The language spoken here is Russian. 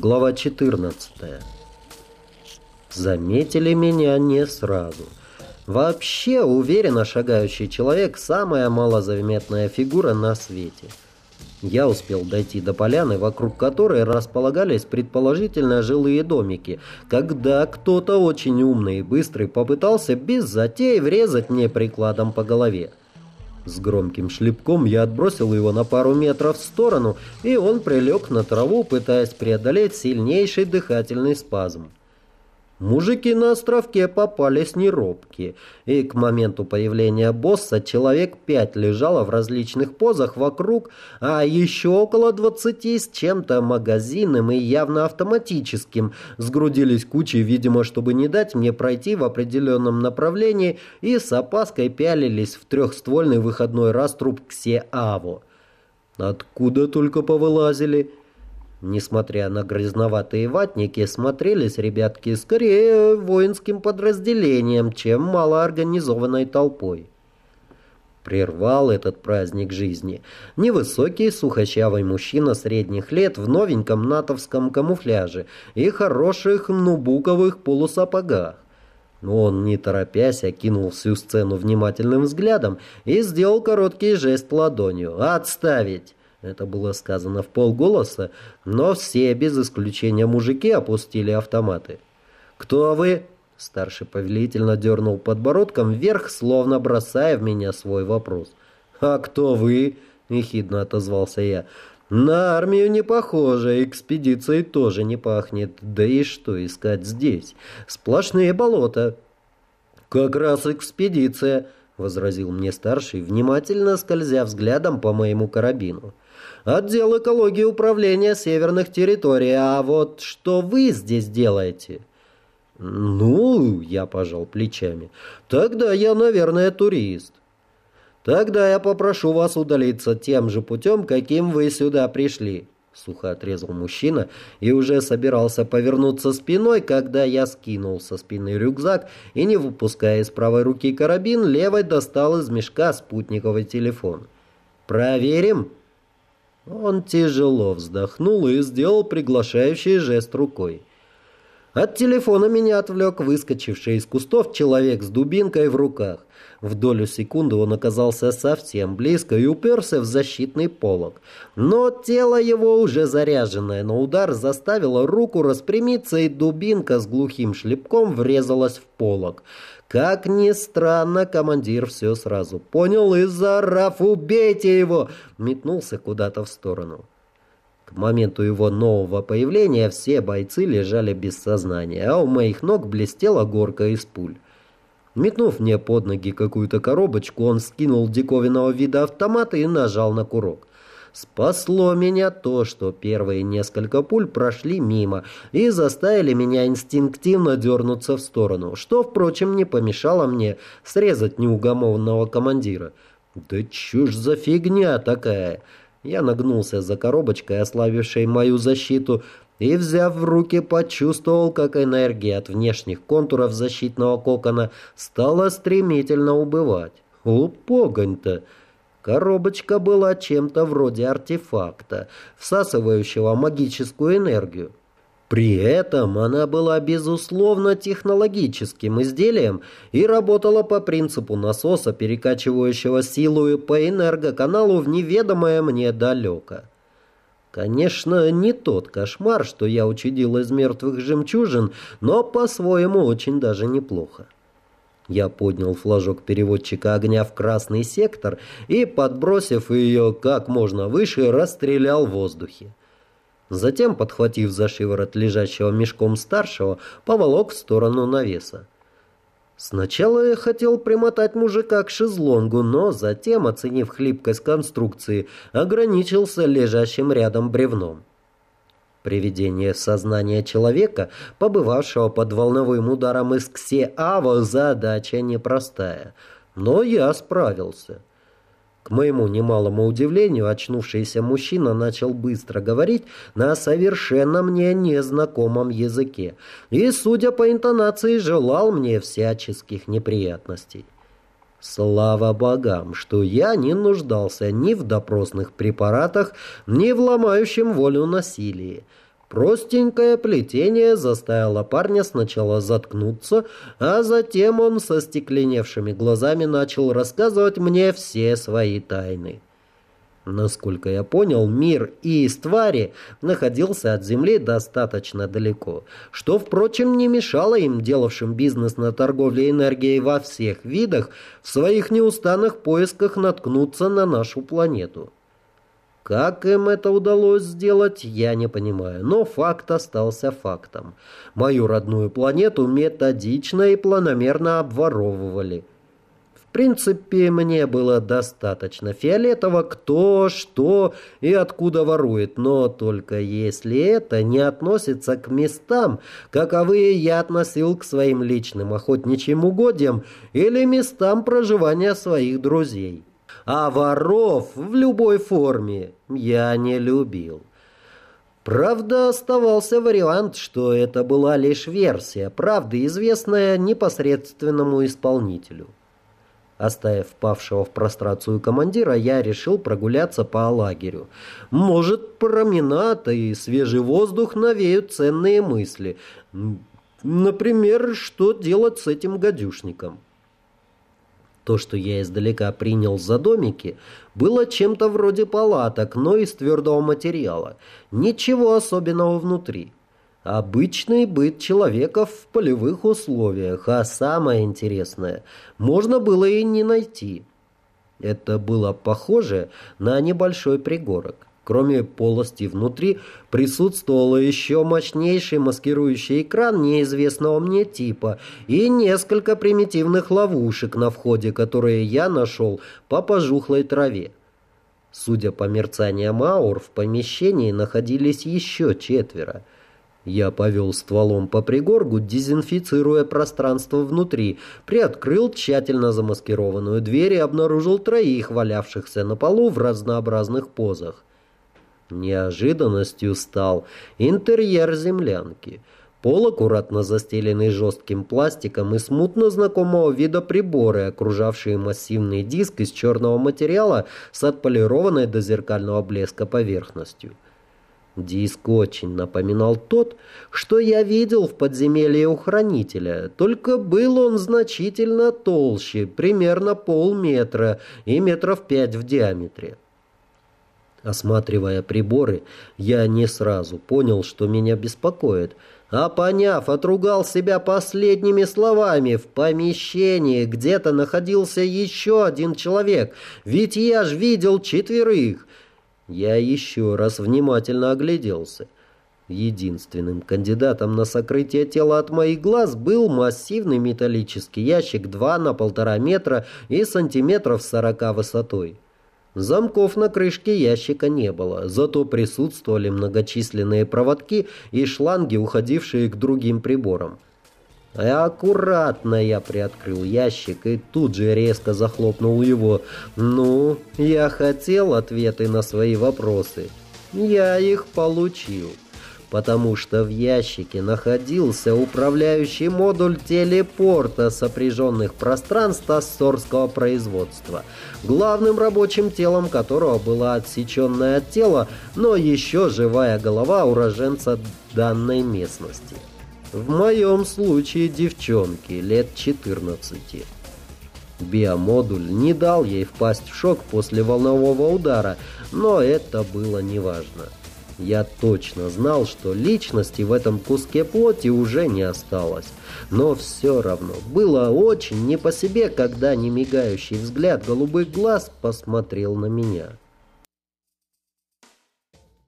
Глава 14. Заметили меня не сразу. Вообще, уверенно шагающий человек – самая малозаметная фигура на свете. Я успел дойти до поляны, вокруг которой располагались предположительно жилые домики, когда кто-то очень умный и быстрый попытался без затей врезать мне прикладом по голове. С громким шлепком я отбросил его на пару метров в сторону, и он прилег на траву, пытаясь преодолеть сильнейший дыхательный спазм. Мужики на островке попались неробкие, и к моменту появления босса человек пять лежало в различных позах вокруг, а еще около двадцати с чем-то магазинным и явно автоматическим сгрудились кучей, видимо, чтобы не дать мне пройти в определенном направлении, и с опаской пялились в трехствольный выходной раструб Ксе-Аво. Откуда только повылазили? Несмотря на грязноватые ватники, смотрелись ребятки скорее воинским подразделением, чем малоорганизованной толпой. Прервал этот праздник жизни невысокий сухощавый мужчина средних лет в новеньком натовском камуфляже и хороших нубуковых полусапогах. Он, не торопясь, окинул всю сцену внимательным взглядом и сделал короткий жест ладонью. «Отставить!» Это было сказано в полголоса, но все, без исключения мужики, опустили автоматы. «Кто вы?» Старший повелительно дернул подбородком вверх, словно бросая в меня свой вопрос. «А кто вы?» — ехидно отозвался я. «На армию не похоже, экспедицией тоже не пахнет. Да и что искать здесь? Сплошные болота». «Как раз экспедиция», — возразил мне старший, внимательно скользя взглядом по моему карабину. Отдел экологии управления северных территорий. А вот что вы здесь делаете?» «Ну, я пожал плечами. Тогда я, наверное, турист. Тогда я попрошу вас удалиться тем же путем, каким вы сюда пришли». Сухо отрезал мужчина и уже собирался повернуться спиной, когда я скинул со спины рюкзак и, не выпуская из правой руки карабин, левой достал из мешка спутниковый телефон. «Проверим?» Он тяжело вздохнул и сделал приглашающий жест рукой. От телефона меня отвлек выскочивший из кустов человек с дубинкой в руках. В долю секунды он оказался совсем близко и уперся в защитный полог. Но тело его, уже заряженное на удар, заставило руку распрямиться, и дубинка с глухим шлепком врезалась в полог. Как ни странно, командир все сразу понял и, заорав «Убейте его!» метнулся куда-то в сторону. К моменту его нового появления все бойцы лежали без сознания, а у моих ног блестела горка из пуль. Метнув мне под ноги какую-то коробочку, он скинул диковинного вида автомата и нажал на курок. Спасло меня то, что первые несколько пуль прошли мимо и заставили меня инстинктивно дернуться в сторону, что, впрочем, не помешало мне срезать неугомонного командира. Да чушь за фигня такая! Я нагнулся за коробочкой, ослабившей мою защиту, и, взяв в руки, почувствовал, как энергия от внешних контуров защитного кокона стала стремительно убывать. О, погонь-то! Коробочка была чем-то вроде артефакта, всасывающего магическую энергию. При этом она была, безусловно, технологическим изделием и работала по принципу насоса, перекачивающего силу по энергоканалу в неведомое мне далеко. Конечно, не тот кошмар, что я учудил из мертвых жемчужин, но по-своему очень даже неплохо. Я поднял флажок переводчика огня в красный сектор и, подбросив ее как можно выше, расстрелял в воздухе. Затем, подхватив за шиворот лежащего мешком старшего, поволок в сторону навеса. Сначала я хотел примотать мужика к шезлонгу, но затем, оценив хлипкость конструкции, ограничился лежащим рядом бревном. Приведение сознания человека, побывавшего под волновым ударом из Ксе-Ава, задача непростая. Но я справился. К моему немалому удивлению, очнувшийся мужчина начал быстро говорить на совершенно мне незнакомом языке и, судя по интонации, желал мне всяческих неприятностей. Слава богам, что я не нуждался ни в допросных препаратах, ни в ломающем волю насилии. Простенькое плетение заставило парня сначала заткнуться, а затем он со стекленевшими глазами начал рассказывать мне все свои тайны. Насколько я понял, мир и Иствари находился от Земли достаточно далеко, что, впрочем, не мешало им, делавшим бизнес на торговле энергией во всех видах, в своих неустанных поисках наткнуться на нашу планету. Как им это удалось сделать, я не понимаю, но факт остался фактом. Мою родную планету методично и планомерно обворовывали – принципе, мне было достаточно фиолетово, кто, что и откуда ворует, но только если это не относится к местам, каковые я относил к своим личным охотничьим угодьям или местам проживания своих друзей. А воров в любой форме я не любил. Правда, оставался вариант, что это была лишь версия, правда, известная непосредственному исполнителю. Оставив павшего в прострацию командира, я решил прогуляться по лагерю. Может, променад и свежий воздух навеют ценные мысли. Например, что делать с этим гадюшником? То, что я издалека принял за домики, было чем-то вроде палаток, но из твердого материала. Ничего особенного внутри. Обычный быт человека в полевых условиях, а самое интересное, можно было и не найти. Это было похоже на небольшой пригорок. Кроме полости внутри присутствовал еще мощнейший маскирующий экран неизвестного мне типа и несколько примитивных ловушек на входе, которые я нашел по пожухлой траве. Судя по мерцаниям аур, в помещении находились еще четверо – я повел стволом по пригоргу, дезинфицируя пространство внутри, приоткрыл тщательно замаскированную дверь и обнаружил троих, валявшихся на полу в разнообразных позах. Неожиданностью стал интерьер землянки. Пол аккуратно застеленный жестким пластиком и смутно знакомого вида приборы, окружавшие массивный диск из черного материала с отполированной до зеркального блеска поверхностью. Диск очень напоминал тот, что я видел в подземелье у хранителя, только был он значительно толще, примерно полметра и метров пять в диаметре. Осматривая приборы, я не сразу понял, что меня беспокоит, а поняв, отругал себя последними словами. В помещении где-то находился еще один человек, ведь я ж видел четверых. Я еще раз внимательно огляделся. Единственным кандидатом на сокрытие тела от моих глаз был массивный металлический ящик 2 на полтора метра и сантиметров 40 высотой. Замков на крышке ящика не было, зато присутствовали многочисленные проводки и шланги, уходившие к другим приборам. И аккуратно я приоткрыл ящик и тут же резко захлопнул его. Ну, я хотел ответы на свои вопросы. Я их получил. Потому что в ящике находился управляющий модуль телепорта сопряженных пространств ассорского производства, главным рабочим телом которого была отсеченное от тела, но еще живая голова уроженца данной местности. В моем случае девчонки лет 14. Биомодуль не дал ей впасть в шок после волнового удара, но это было неважно. Я точно знал, что личности в этом куске плоти уже не осталось. Но все равно было очень не по себе, когда немигающий взгляд голубых глаз посмотрел на меня.